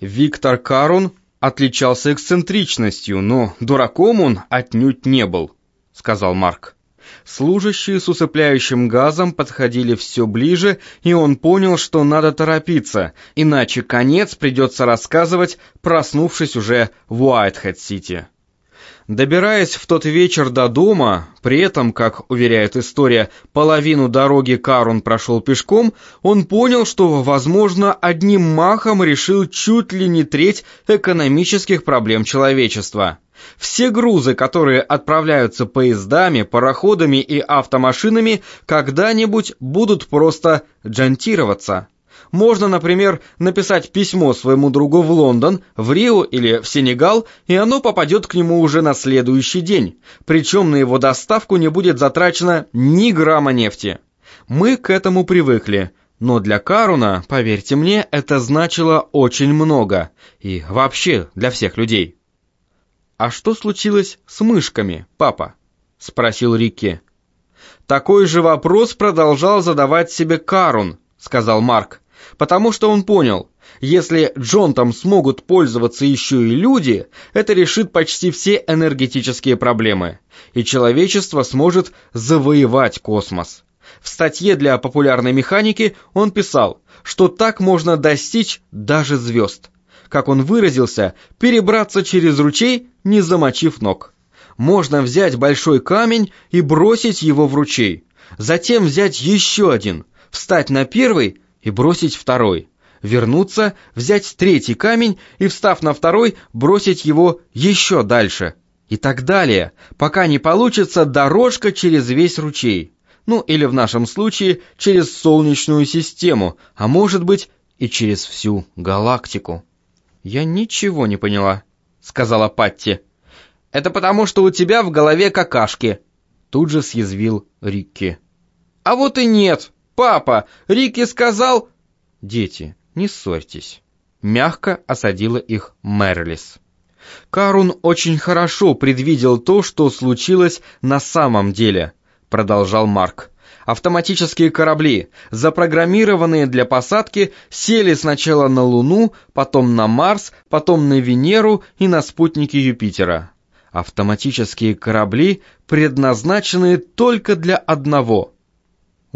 Виктор Карун отличался эксцентричностью, но дураком он отнюдь не был, сказал Марк. Служащие с усыпляющим газом подходили все ближе, и он понял, что надо торопиться, иначе конец придется рассказывать, проснувшись уже в Уайтхед-Сити. Добираясь в тот вечер до дома, при этом, как уверяет история, половину дороги Карун прошел пешком, он понял, что, возможно, одним махом решил чуть ли не треть экономических проблем человечества. Все грузы, которые отправляются поездами, пароходами и автомашинами, когда-нибудь будут просто джантироваться. Можно, например, написать письмо своему другу в Лондон, в Рио или в Сенегал, и оно попадет к нему уже на следующий день. Причем на его доставку не будет затрачено ни грамма нефти. Мы к этому привыкли. Но для Каруна, поверьте мне, это значило очень много. И вообще для всех людей. «А что случилось с мышками, папа?» — спросил Рикки. «Такой же вопрос продолжал задавать себе Карун», — сказал Марк, «потому что он понял, если Джонтом смогут пользоваться еще и люди, это решит почти все энергетические проблемы, и человечество сможет завоевать космос». В статье для популярной механики он писал, что так можно достичь даже звезд. Как он выразился, перебраться через ручей не замочив ног. Можно взять большой камень и бросить его в ручей. Затем взять еще один, встать на первый и бросить второй. Вернуться, взять третий камень и, встав на второй, бросить его еще дальше. И так далее, пока не получится дорожка через весь ручей. Ну или в нашем случае через Солнечную систему, а может быть и через всю галактику. «Я ничего не поняла», сказала Патти. «Это потому, что у тебя в голове какашки», тут же съязвил Рикки. «А вот и нет, папа, Рикки сказал...» «Дети, не ссорьтесь», мягко осадила их Мерлис. Карун очень хорошо предвидел то, что случилось на самом деле, продолжал Марк. Автоматические корабли, запрограммированные для посадки, сели сначала на Луну, потом на Марс, потом на Венеру и на спутники Юпитера. Автоматические корабли, предназначенные только для одного —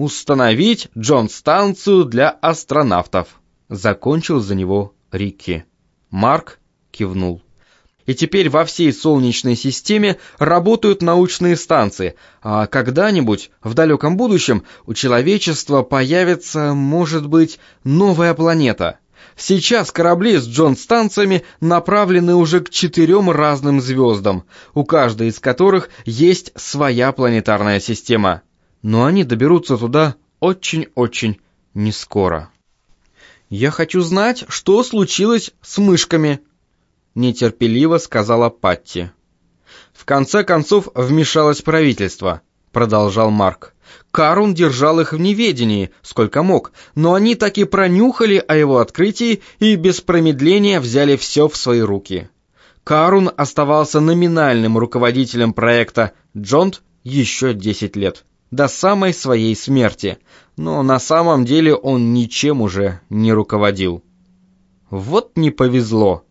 установить Джон-станцию для астронавтов. Закончил за него Рикки. Марк кивнул. И теперь во всей Солнечной системе работают научные станции, а когда-нибудь, в далеком будущем, у человечества появится, может быть, новая планета. Сейчас корабли с Джон-станциями направлены уже к четырем разным звездам, у каждой из которых есть своя планетарная система. Но они доберутся туда очень-очень нескоро. «Я хочу знать, что случилось с мышками», нетерпеливо сказала Патти. В конце концов вмешалось правительство, продолжал Марк. Карун держал их в неведении, сколько мог, но они так и пронюхали о его открытии и без промедления взяли все в свои руки. Карун оставался номинальным руководителем проекта «Джонт» еще 10 лет, до самой своей смерти, но на самом деле он ничем уже не руководил. Вот не повезло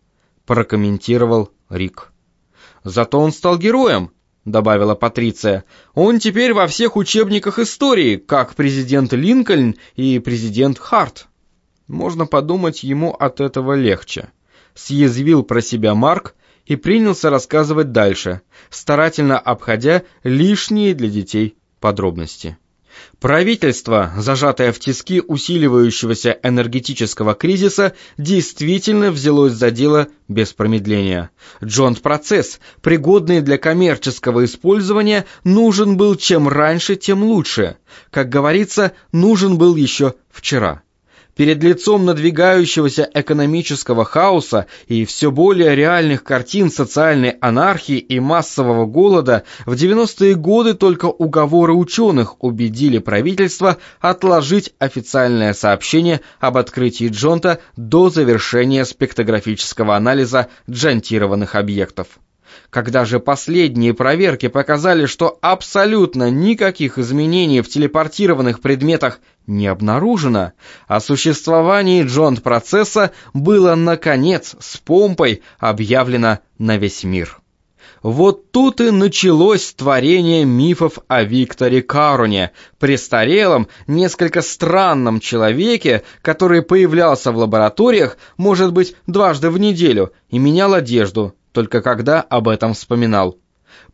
прокомментировал Рик. «Зато он стал героем», — добавила Патриция. «Он теперь во всех учебниках истории, как президент Линкольн и президент Харт». Можно подумать, ему от этого легче. Съязвил про себя Марк и принялся рассказывать дальше, старательно обходя лишние для детей подробности. Правительство, зажатое в тиски усиливающегося энергетического кризиса, действительно взялось за дело без промедления. Джонт-процесс, пригодный для коммерческого использования, нужен был чем раньше, тем лучше. Как говорится, нужен был еще вчера. Перед лицом надвигающегося экономического хаоса и все более реальных картин социальной анархии и массового голода в 90-е годы только уговоры ученых убедили правительство отложить официальное сообщение об открытии Джонта до завершения спектографического анализа джантированных объектов. Когда же последние проверки показали, что абсолютно никаких изменений в телепортированных предметах не обнаружено, о существовании Джонт-процесса было, наконец, с помпой объявлено на весь мир. Вот тут и началось творение мифов о Викторе Каруне, престарелом, несколько странном человеке, который появлялся в лабораториях, может быть, дважды в неделю и менял одежду, только когда об этом вспоминал.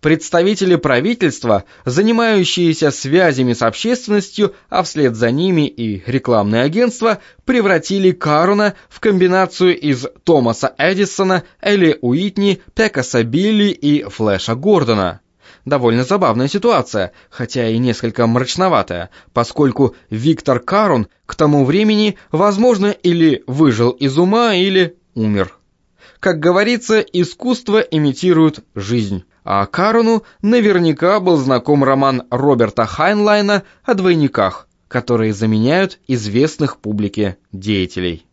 Представители правительства, занимающиеся связями с общественностью, а вслед за ними и рекламные агентства, превратили Каруна в комбинацию из Томаса Эдисона, Элли Уитни, Пекаса Билли и Флэша Гордона. Довольно забавная ситуация, хотя и несколько мрачноватая, поскольку Виктор Карун к тому времени, возможно, или выжил из ума, или умер. Как говорится, искусство имитирует жизнь. А Карону наверняка был знаком роман Роберта Хайнлайна о двойниках, которые заменяют известных публике деятелей.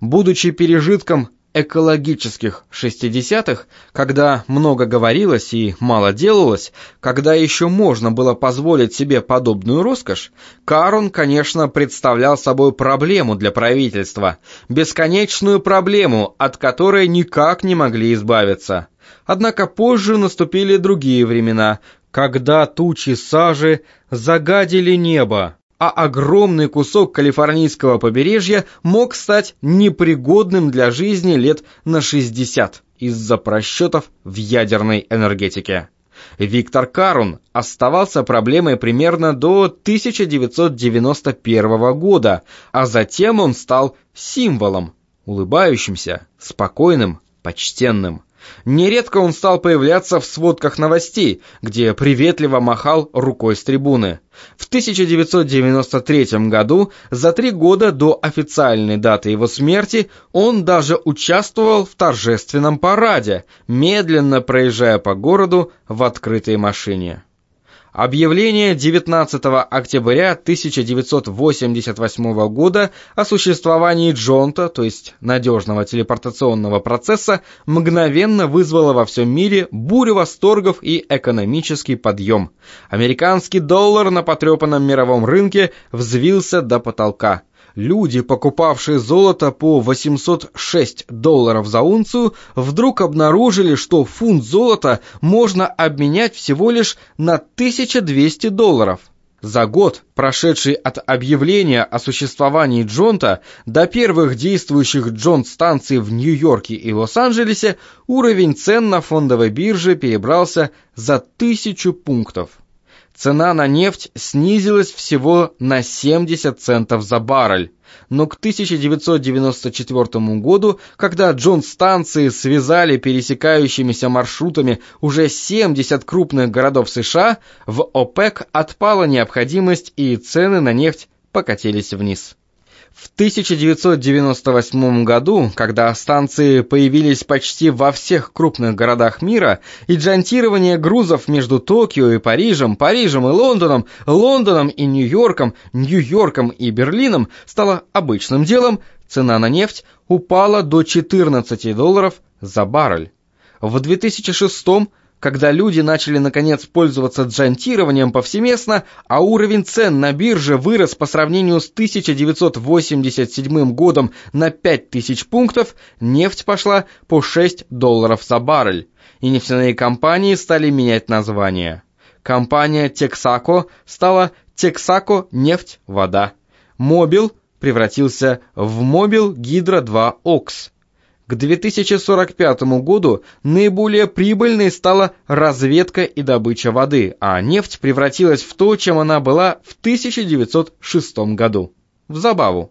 Будучи пережитком экологических 60-х, когда много говорилось и мало делалось, когда еще можно было позволить себе подобную роскошь, Карон, конечно, представлял собой проблему для правительства, бесконечную проблему, от которой никак не могли избавиться. Однако позже наступили другие времена, когда тучи сажи загадили небо, а огромный кусок калифорнийского побережья мог стать непригодным для жизни лет на 60 из-за просчетов в ядерной энергетике. Виктор Карун оставался проблемой примерно до 1991 года, а затем он стал символом, улыбающимся, спокойным, почтенным. Нередко он стал появляться в сводках новостей, где приветливо махал рукой с трибуны. В 1993 году, за три года до официальной даты его смерти, он даже участвовал в торжественном параде, медленно проезжая по городу в открытой машине. Объявление 19 октября 1988 года о существовании Джонта, то есть надежного телепортационного процесса, мгновенно вызвало во всем мире бурю восторгов и экономический подъем. Американский доллар на потрепанном мировом рынке взвился до потолка. Люди, покупавшие золото по 806 долларов за унцию, вдруг обнаружили, что фунт золота можно обменять всего лишь на 1200 долларов. За год, прошедший от объявления о существовании Джонта до первых действующих Джонт-станций в Нью-Йорке и Лос-Анджелесе, уровень цен на фондовой бирже перебрался за тысячу пунктов цена на нефть снизилась всего на 70 центов за баррель. Но к 1994 году, когда Джон-станции связали пересекающимися маршрутами уже 70 крупных городов США, в ОПЕК отпала необходимость и цены на нефть покатились вниз. В 1998 году, когда станции появились почти во всех крупных городах мира, и джантирование грузов между Токио и Парижем, Парижем и Лондоном, Лондоном и Нью-Йорком, Нью-Йорком и Берлином стало обычным делом, цена на нефть упала до 14 долларов за баррель. В 2006 когда люди начали наконец пользоваться джантированием повсеместно, а уровень цен на бирже вырос по сравнению с 1987 годом на 5000 пунктов, нефть пошла по 6 долларов за баррель, и нефтяные компании стали менять название. Компания Texaco стала Texaco нефть-вода. Mobil превратился в Mobil Hydro 2 Ox. К 2045 году наиболее прибыльной стала разведка и добыча воды, а нефть превратилась в то, чем она была в 1906 году – в забаву.